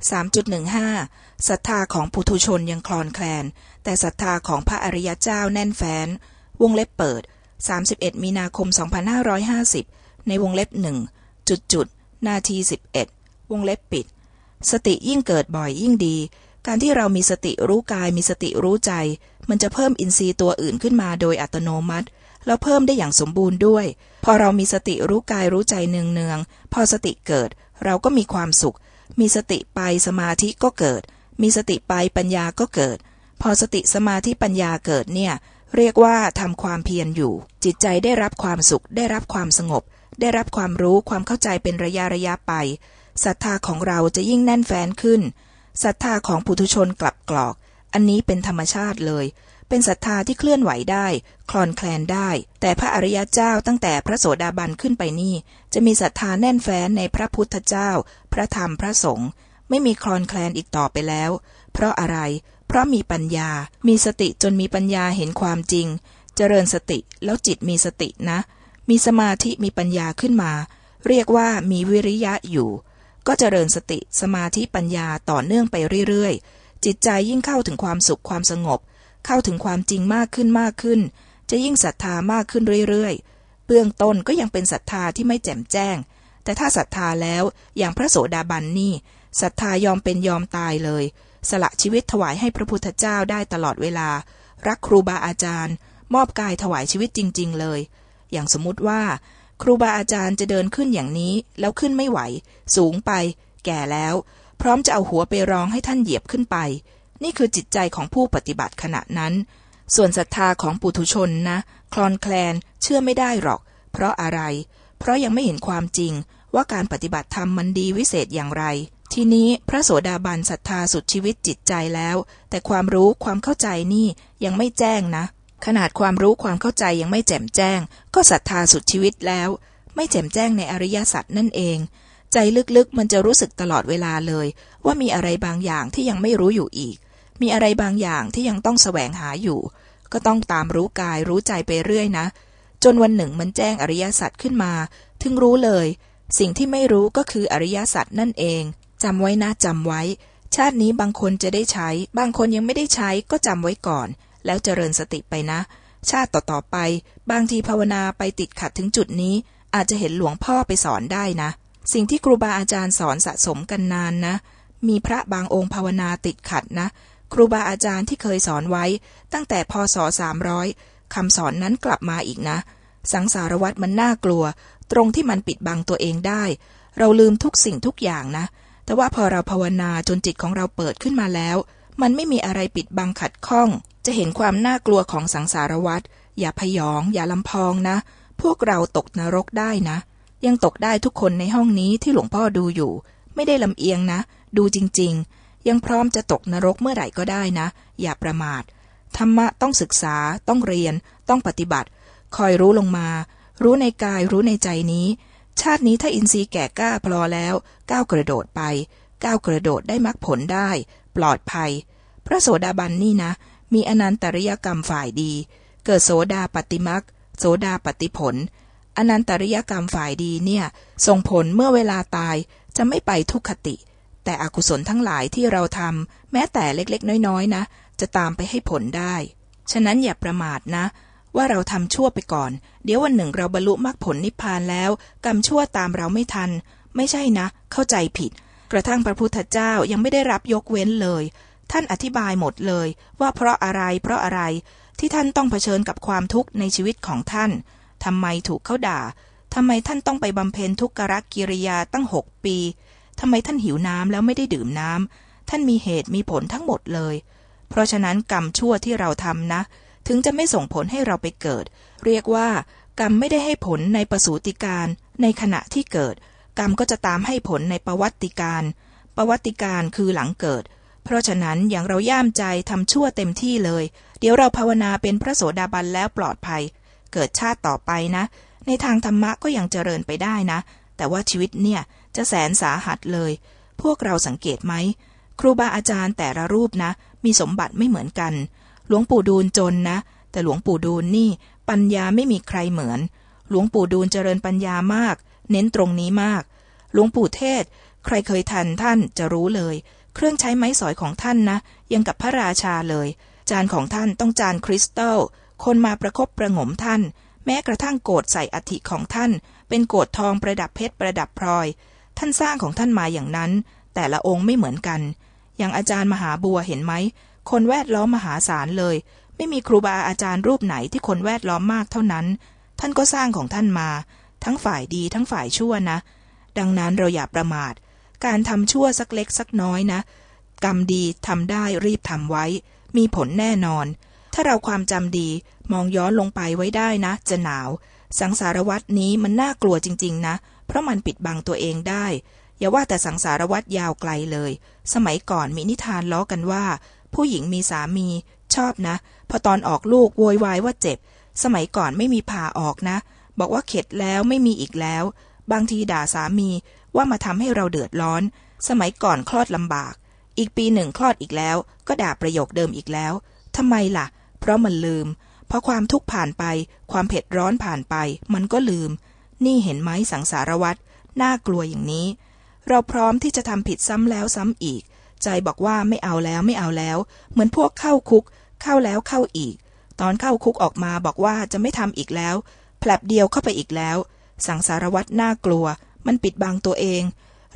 3.15ศรัทธาของปุถุชนยังคลอนแคลน แต่ศรัทธาของพระอริยเจ้าแน่นแฟ้น วงเล็บเปิด 31 มีนาคม 2550 ในวงเล็บหนึ่งจุดจุดนาที 11 วงเล็บปิด สติยิ่งเกิดบ่อยยิ่งดี การที่เรามีสติรู้กายมีสติรู้ใจ มันจะเพิ่มอินทรีย์ตัวอื่นขึ้นมาโดยอัตโนมัติแล้วเพิ่มได้อย่างสมบูรณ์ด้วย พอเรามีสติรู้กายรู้ใจเนืองๆพอสติเกิด เราก็มีความสุข มีสติไปสมาธิก็เกิด มีสติไปปัญญาก็เกิด พอสติสมาธิปัญญาเกิดเนี่ยเรียกว่าทำความเพียรอยู่ จิตใจได้รับความสุข ได้รับความสงบ ได้รับความรู้ความเข้าใจเป็นระยะระยะไปศรัทธาของเราจะยิ่งแน่นแฟ้นขึ้นศรัทธาของปุถุชนกลับกรอก อันนี้เป็นธรรมชาติเลย เป็นศรัทธาที่เคลื่อนไหวได้ คลอนแคลนได้ แต่พระอริยเจ้าตั้งแต่พระโสดาบันขึ้นไปนี่ จะมีศรัทธาแน่นแฟ้นในพระพุทธเจ้า พระธรรมพระสงฆ์ไม่มีคลอนแคลนอีกต่อไปแล้ว เพราะอะไร เพราะมีปัญญา มีสติจนมีปัญญาเห็นความจริง เจริญสติแล้วจิตมีสตินะ มีสมาธิมีปัญญาขึ้นมา เรียกว่ามีวิริยะอยู่ ก็เจริญสติสมาธิปัญญาต่อเนื่องไปเรื่อยๆจิตใจยิ่งเข้าถึงความสุขความสงบ เข้าถึงความจริงมากขึ้นมากขึ้น จะยิ่งศรัทธามากขึ้นเรื่อยๆ เบื้องต้นก็ยังเป็นศรัทธาที่ไม่แจ่มแจ้ง แต่ถ้าศรัทธาแล้วอย่างพระโสดาบันนี่ศรัทธายอมเป็นยอมตายเลย สละชีวิตถวายให้พระพุทธเจ้าได้ตลอดเวลา รักครูบาอาจารย์ มอบกายถวายชีวิตจริง ๆ เลย อย่างสมมติว่า ครูบาอาจารย์จะเดินขึ้นอย่างนี้แล้วขึ้นไม่ไหว สูงไป แก่แล้ว พร้อมจะเอาหัวไปร้องให้ท่านเหยียบขึ้นไป นี่คือจิตใจของผู้ปฏิบัติขณะนั้น ส่วนศรัทธาของปุถุชนนะ คลอนแคลนเชื่อไม่ได้หรอก เพราะอะไร เพราะยังไม่เห็นความจริงว่าการปฏิบัติธรรมมันดีวิเศษอย่างไร ทีนี้พระโสดาบันศรัทธาสุดชีวิตจิตใจแล้ว แต่ความรู้ความเข้าใจนี่ยังไม่แจ้งนะ ขนาดความรู้ความเข้าใจยังไม่แจ่มแจ้ง ก็ศรัทธาสุดชีวิตแล้ว ไม่แจ่มแจ้งในอริยสัจนั่นเอง ใจลึกๆมันจะรู้สึกตลอดเวลาเลย ว่ามีอะไรบางอย่างที่ยังไม่รู้อยู่อีก มีอะไรบางอย่างที่ยังต้องแสวงหาอยู่ ก็ต้องตามรู้กายรู้ใจไปเรื่อยนะ จนวันหนึ่งมันแจ้งอริยสัจขึ้นมา ถึงรู้เลย สิ่งที่ไม่รู้ก็คืออริยสัจนั่นเองจำไว้นะจำไว้ ชาตินี้บางคนจะได้ใช้ บางคนยังไม่ได้ใช้ก็จำไว้ก่อน แล้วเจริญสติไปนะ ชาติต่อๆไป บางทีภาวนาไปติดขัดถึงจุดนี้ อาจจะเห็นหลวงพ่อไปสอนได้นะ สิ่งที่ครูบาอาจารย์สอนสะสมกันนานนะ มีพระบางองค์ภาวนาติดขัดนะ ครูบาอาจารย์ที่เคยสอนไว้ ตั้งแต่พศสามร้อยคำสอนนั้นกลับมาอีกนะ สังสารวัตรมันน่ากลัว ตรงที่มันปิดบังตัวเองได้ เราลืมทุกสิ่งทุกอย่างนะ แต่ว่าพอเราภาวนาจนจิตของเราเปิดขึ้นมาแล้ว มันไม่มีอะไรปิดบังขัดข้อง จะเห็นความน่ากลัวของสังสารวัตรอย่าพยอง อย่าลำพองนะ พวกเราตกนรกได้นะ ยังตกได้ทุกคนในห้องนี้ที่หลวงพ่อดูอยู่ ไม่ได้ลำเอียงนะ ดูจริง ๆ ยังพร้อมจะตกนรกเมื่อไหร่ก็ได้นะ อย่าประมาท ธรรมะต้องศึกษา ต้องเรียน ต้องปฏิบัติ คอยรู้ลงมา รู้ในกายรู้ในใจนี้ ชาตินี้ถ้าอินทรีย์แก่กล้าพลอแล้วก้าวกระโดดไปก้าวกระโดดได้มรรคผลได้ ปลอดภัย พระโสดาบันนี่นะ มีอนันตริยกรรมฝ่ายดี เกิดโสดาปฏิมักโสดาปฏิผลอนันตริยกรรมฝ่ายดีเนี่ย ส่งผลเมื่อเวลาตายจะไม่ไปทุกขติ แต่อกุศลทั้งหลายที่เราทำแม้แต่เล็กๆ น้อยๆนะ จะตามไปให้ผลได้ ฉะนั้นอย่าประมาทนะ ว่าเราทำชั่วไปก่อน เดี๋ยววันหนึ่งเราบรรลุมรรคผลนิพพานแล้วกรรมชั่วตามเราไม่ทัน ไม่ใช่นะ เข้าใจผิด กระทั่งพระพุทธเจ้ายังไม่ได้รับยกเว้นเลย ท่านอธิบายหมดเลย ว่าเพราะอะไร เพราะอะไร ที่ท่านต้องเผชิญกับความทุกข์ในชีวิตของท่านทำไมถูกเขาด่าทำไมท่านต้องไปบำเพ็ญทุกขกิริยาตั้งหกปี ทำไมท่านหิวน้ำแล้วไม่ได้ดื่มน้ำท่านมีเหตุมีผลทั้งหมดเลย เพราะฉะนั้นกรรมชั่วที่เราทำนะ ถึงจะไม่ส่งผลให้เราไปเกิด เรียกว่ากรรมไม่ได้ให้ผลในประสูติการ ในขณะที่เกิด กรรมก็จะตามให้ผลในประวัติการ ประวัติการคือหลังเกิด เพราะฉะนั้นอย่างเราย่ามใจทำชั่วเต็มที่เลย เดี๋ยวเราภาวนาเป็นพระโสดาบันแล้วปลอดภัย เกิดชาติต่อไปนะ ในทางธรรมะก็ยังเจริญไปได้นะ แต่ว่าชีวิตเนี่ยจะแสนสาหัสเลย พวกเราสังเกตไหม ครูบาอาจารย์แต่ละรูปนะ มีสมบัติไม่เหมือนกัน หลวงปู่ดูลจนนะ แต่หลวงปู่ดูลนี่ ปัญญาไม่มีใครเหมือน หลวงปู่ดูลเจริญปัญญามาก เน้นตรงนี้มาก หลวงปู่เทศ ใครเคยทันท่านจะรู้เลย เครื่องใช้ไม้สอยของท่านนะ ยังกับพระราชาเลย จานของท่านต้องจานคริสตัลคนมาประคบประงมท่าน แม้กระทั่งโกดใส่อธิของท่าน เป็นโกดทองประดับเพชรประดับพลอย ท่านสร้างของท่านมาอย่างนั้น แต่ละองค์ไม่เหมือนกัน อย่างอาจารย์มหาบัวเห็นไหม คนแวดล้อมมหาศาลเลย ไม่มีครูบาอาจารย์รูปไหนที่คนแวดล้อมมากเท่านั้น ท่านก็สร้างของท่านมา ทั้งฝ่ายดีทั้งฝ่ายชั่วนะ ดังนั้นเราอย่าประมาท การทำชั่วสักเล็กสักน้อยนะ กรรมดีทำได้รีบทำไว้ มีผลแน่นอน ถ้าเราความจำดีมองย้อนลงไปไว้ได้นะ จะหนาว สังสารวัตนี้มันน่ากลัวจริง ๆ นะ เพราะมันปิดบังตัวเองได้ อย่าว่าแต่สังสารวัตยาวไกลเลย สมัยก่อนมีนิทานล้อกันว่า ผู้หญิงมีสามี ชอบนะ พอตอนออกลูกโวยวายว่าเจ็บ สมัยก่อนไม่มีผ่าออกนะ บอกว่าเข็ดแล้วไม่มีอีกแล้ว บางทีด่าสามีว่ามาทำให้เราเดือดร้อน สมัยก่อนคลอดลำบาก อีกปีหนึ่งคลอดอีกแล้ว ก็ด่าประโยคเดิมอีกแล้วทำไมล่ะ เพราะมันลืม พอความทุกข์ผ่านไป ความเผ็ดร้อนผ่านไป มันก็ลืม นี่เห็นไหมสังสารวัตรน่ากลัวอย่างนี้ เราพร้อมที่จะทำผิดซ้ำแล้วซ้ำอีก ใจบอกว่าไม่เอาแล้วไม่เอาแล้ว เหมือนพวกเข้าคุก เข้าแล้วเข้าอีก ตอนเข้าคุกออกมาบอกว่าจะไม่ทำอีกแล้วแผลบเดียวเข้าไปอีกแล้ว สังสารวัตรน่ากลัว มันปิดบังตัวเอง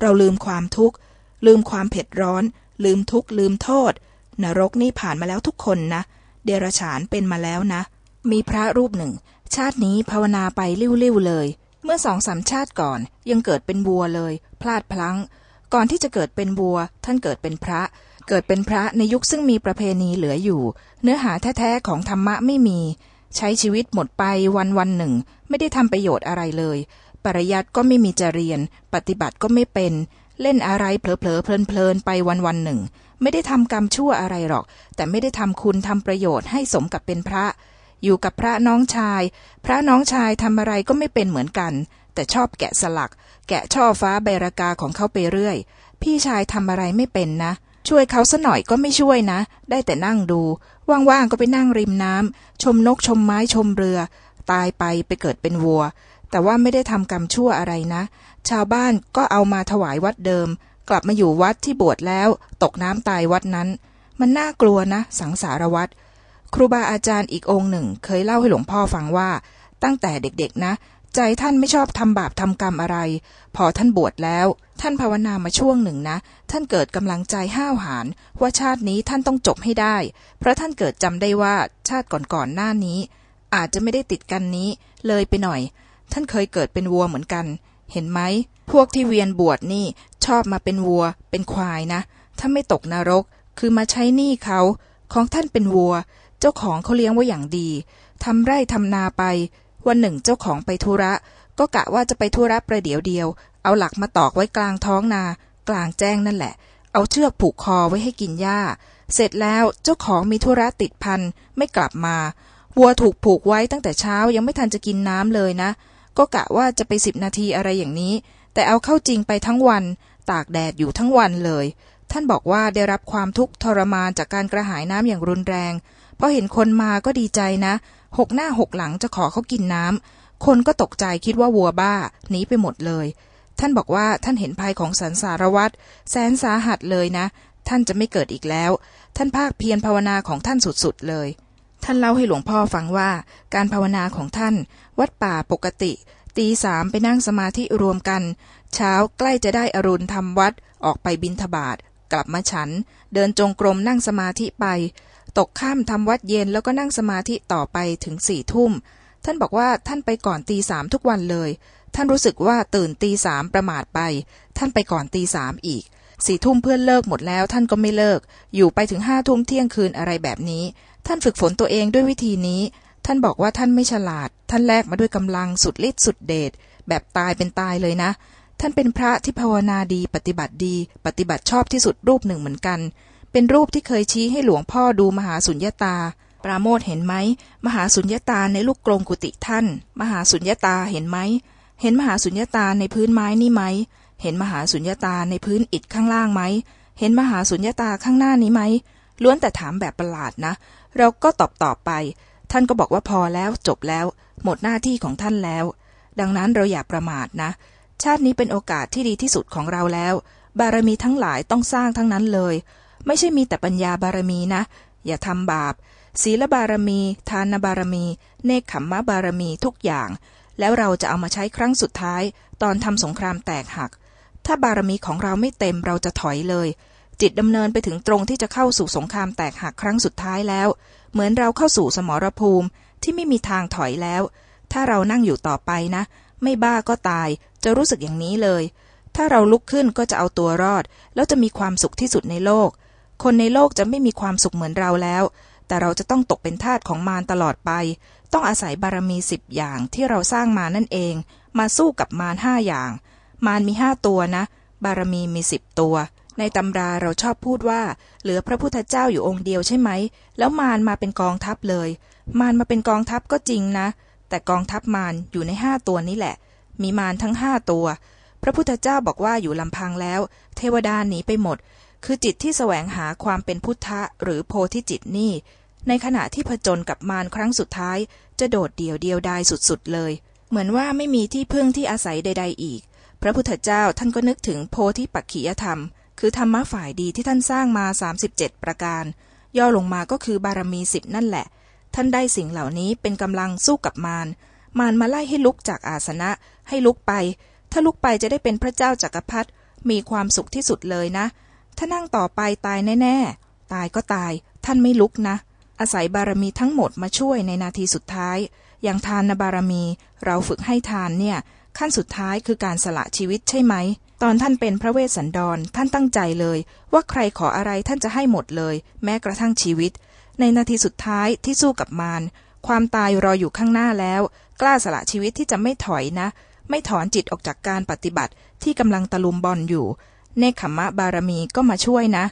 เราลืมความทุกข์ ลืมความเผ็ดร้อน ลืมทุกข์ลืมโทษ นรกนี่ผ่านมาแล้วทุกคนนะ เดรฉานเป็นมาแล้วนะ มีพระรูปหนึ่ง ชาตินี้ภาวนาไปริ้วๆเลย เมื่อสองสามชาติก่อนยังเกิดเป็นบัวเลย พลาดพลั้ง ก่อนที่จะเกิดเป็นบัว ท่านเกิดเป็นพระ เกิดเป็นพระในยุคซึ่งมีประเพณีเหลืออยู่ เนื้อหาแท้ๆของธรรมะไม่มี ใช้ชีวิตหมดไปวันวันหนึ่ง ไม่ได้ทำประโยชน์อะไรเลย ปริยัติก็ไม่มีจะเรียน ปฏิบัติก็ไม่เป็น เล่นอะไรเผลอๆเพลินๆไปวันวันหนึ่ง ไม่ได้ทำกรรมชั่วอะไรหรอก แต่ไม่ได้ทำคุณทำประโยชน์ให้สมกับเป็นพระ อยู่กับพระน้องชาย พระน้องชายทำอะไรก็ไม่เป็นเหมือนกัน แต่ชอบแกะสลัก แกะช่อฟ้าใบรากาของเขาไปเรื่อย พี่ชายทำอะไรไม่เป็นนะ ช่วยเขาซะหน่อยก็ไม่ช่วยนะ ได้แต่นั่งดู ว่างๆก็ไปนั่งริมน้ำชมนกชมไม้ชมเรือ ตายไปไปเกิดเป็นวัว แต่ว่าไม่ได้ทำกรรมชั่วอะไรนะ ชาวบ้านก็เอามาถวายวัดเดิม กลับมาอยู่วัดที่บวชแล้ว ตกน้ำตายวัดนั้น มันน่ากลัวนะ สังสารวัตรครูบาอาจารย์อีกองค์หนึ่ง เคยเล่าให้หลวงพ่อฟังว่า ตั้งแต่เด็กๆนะ ใจท่านไม่ชอบทำบาปทำกรรมอะไร พอท่านบวชแล้ว ท่านภาวนามาช่วงหนึ่งนะ ท่านเกิดกำลังใจห้าวหาญว่าชาตินี้ท่านต้องจบให้ได้ เพราะท่านเกิดจำได้ว่าชาติก่อนๆหน้านี้ อาจจะไม่ได้ติดกันนี้ เลยไปหน่อย ท่านเคยเกิดเป็นวัวเหมือนกัน เห็นไหม พวกที่เวียนบวชนี่ชอบมาเป็นวัว เป็นควายนะ ถ้าไม่ตกนรก คือมาใช้หนี้เขา ของท่านเป็นวัว เจ้าของเขาเลี้ยงไว้อย่างดีทำไร่ทำนาไป วันหนึ่งเจ้าของไปธุระ ก็กะว่าจะไปธุระประเดี๋ยวเดียว เอาหลักมาตอกไว้กลางท้องนา กลางแจ้งนั่นแหละ เอาเชือกผูกคอไว้ให้กินหญ้า เสร็จแล้วเจ้าของมีธุระติดพันไม่กลับมา วัวถูกผูกไว้ตั้งแต่เช้ายังไม่ทันจะกินน้ำเลยนะ ก็กะว่าจะไปสิบนาทีอะไรอย่างนี้ แต่เอาเข้าจริงไปทั้งวัน ตากแดดอยู่ทั้งวันเลย ท่านบอกว่าได้รับความทุกข์ทรมานจากการกระหายน้ำอย่างรุนแรงพอเห็นคนมาก็ดีใจนะ หกหน้าหกหลังจะขอเขากินน้ำคนก็ตกใจคิดว่าวัวบ้าหนีไปหมดเลย ท่านบอกว่าท่านเห็นภัยของสันสารวัตรแสนสาหัสเลยนะ ท่านจะไม่เกิดอีกแล้ว ท่านภาคเพียรภาวนาของท่านสุดๆเลยท่านเล่าให้หลวงพ่อฟังว่า การภาวนาของท่าน วัดป่าปกติ ตีสามไปนั่งสมาธิรวมกัน เช้าใกล้จะได้อรุณทำวัด ออกไปบินทบาทกลับมาฉัน เดินจงกรมนั่งสมาธิไป ตกข้ามทำวัดเย็นแล้วก็นั่งสมาธิต่อไปถึงสี่ทุ่ม ท่านบอกว่าท่านไปก่อนตีสามทุกวันเลย ท่านรู้สึกว่าตื่นตีสามประมาทไป ท่านไปก่อนตีสามอีกสี่ทุ่มเพื่อนเลิกหมดแล้วท่านก็ไม่เลิก อยู่ไปถึงห้าทุ่มเที่ยงคืนอะไรแบบนี้ ท่านฝึกฝนตัวเองด้วยวิธีนี้ ท่านบอกว่าท่านไม่ฉลาด ท่านแลกมาด้วยกำลังสุดฤทธิ์สุดเดชแบบตายเป็นตายเลยนะ ท่านเป็นพระที่ภาวนาดีปฏิบัติดี ปฏิบัติชอบที่สุดรูปหนึ่งเหมือนกัน เป็นรูปที่เคยชี้ให้หลวงพ่อดูมหาสุญญตา ปราโมทเห็นไหม มหาสุญญตาในลูกกรงกุฏิท่าน มหาสุญญตาเห็นไหม เห็นมหาสุญญตาในพื้นไม้นี่ไหม เห็นมหาสุญญตาในพื้นอิฐข้างล่างไหม เห็นมหาสุญญตาข้างหน้านี้ไหมล้วนแต่ถามแบบประหลาดนะ เราก็ตอบตอบไป ท่านก็บอกว่าพอแล้วจบแล้ว หมดหน้าที่ของท่านแล้ว ดังนั้นเราอย่าประมาทนะ ชาตินี้เป็นโอกาสที่ดีที่สุดของเราแล้ว บารมีทั้งหลายต้องสร้างทั้งนั้นเลย ไม่ใช่มีแต่ปัญญาบารมีนะ อย่าทำบาป ศีลบารมี ทานบารมี เนคขมมะบารมีทุกอย่าง แล้วเราจะเอามาใช้ครั้งสุดท้าย ตอนทำสงครามแตกหัก ถ้าบารมีของเราไม่เต็มเราจะถอยเลยจิตดำเนินไปถึงตรงที่จะเข้าสู่สงครามแตกหักครั้งสุดท้ายแล้ว เหมือนเราเข้าสู่สมรภูมิที่ไม่มีทางถอยแล้ว ถ้าเรานั่งอยู่ต่อไปนะ ไม่บ้าก็ตาย จะรู้สึกอย่างนี้เลย ถ้าเราลุกขึ้นก็จะเอาตัวรอด แล้วจะมีความสุขที่สุดในโลก คนในโลกจะไม่มีความสุขเหมือนเราแล้ว แต่เราจะต้องตกเป็นทาสของมารตลอดไป ต้องอาศัยบารมีสิบอย่างที่เราสร้างมานั่นเอง มาสู้กับมารห้าอย่าง มารมีห้าตัวนะ บารมีมีสิบตัว ในตำราเราชอบพูดว่า เหลือพระพุทธเจ้าอยู่องค์เดียวใช่ไหม แล้วมารมาเป็นกองทัพเลย มารมาเป็นกองทัพก็จริงนะ แต่กองทัพมารอยู่ในห้าตัวนี้แหละ มีมารทั้งห้าตัว พระพุทธเจ้าบอกว่าอยู่ลำพังแล้ว เทวดาหนีไปหมด คือจิตที่แสวงหาความเป็นพุทธะหรือโพธิจิตนี่ ในขณะที่ผจญกับมารครั้งสุดท้าย จะโดดเดี่ยวเดียวดายสุดๆเลย เหมือนว่าไม่มีที่พึ่งที่อาศัยใด ๆ อีก พระพุทธเจ้าท่านก็นึกถึงโพธิปักขียธรรม คือธรรมะฝ่ายดีที่ท่านสร้างมา 37 ประการ ย่อลงมาก็คือบารมีสิบนั่นแหละ ท่านได้สิ่งเหล่านี้เป็นกำลังสู้กับมาร มารมาไล่ให้ลุกจากอาสนะ ให้ลุกไป ถ้าลุกไปจะได้เป็นพระเจ้าจากักรพรรดิมีความสุขที่สุดเลยนะ ถ้านั่งต่อไปตายแน่ ๆ ตายก็ตาย ท่านไม่ลุกนะ อาศัยบารมีทั้งหมดมาช่วยในนาทีสุดท้าย อย่างทานบารมี เราฝึกให้ทานเนี่ย ขั้นสุดท้ายคือการสละชีวิตใช่ไหม ตอนท่านเป็นพระเวสสันดร ท่านตั้งใจเลย ว่าใครขออะไรท่านจะให้หมดเลย แม้กระทั่งชีวิต ในนาทีสุดท้ายที่สู้กับมารความตายรออยู่ข้างหน้าแล้ว กล้าสละชีวิตที่จะไม่ถอยนะ ไม่ถอนจิตออกจากการปฏิบัติที่กำลังตะลุมบอลอยู่ เนคขมมะบารมีก็มาช่วยนะ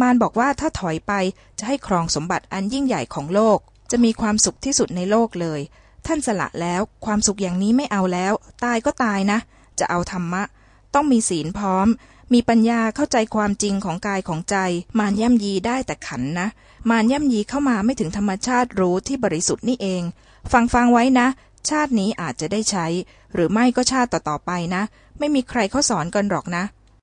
มารบอกว่าถ้าถอยไปจะให้ครองสมบัติอันยิ่งใหญ่ของโลก จะมีความสุขที่สุดในโลกเลย ท่านสละแล้ว ความสุขอย่างนี้ไม่เอาแล้ว ตายก็ตายนะ จะเอาธรรมะ ต้องมีศีลพร้อม มีปัญญาเข้าใจความจริงของกายของใจ มารย่ำยีได้แต่ขันนะ มารย่ำยีเข้ามาไม่ถึงธรรมชาติรู้ที่บริสุทธิ์นี่เอง ฟังฟังไว้นะ ชาตินี้อาจจะได้ใช้ หรือไม่ก็ชาติต่อๆไปนะ ไม่มีใครเขาสอนกันหรอกนะ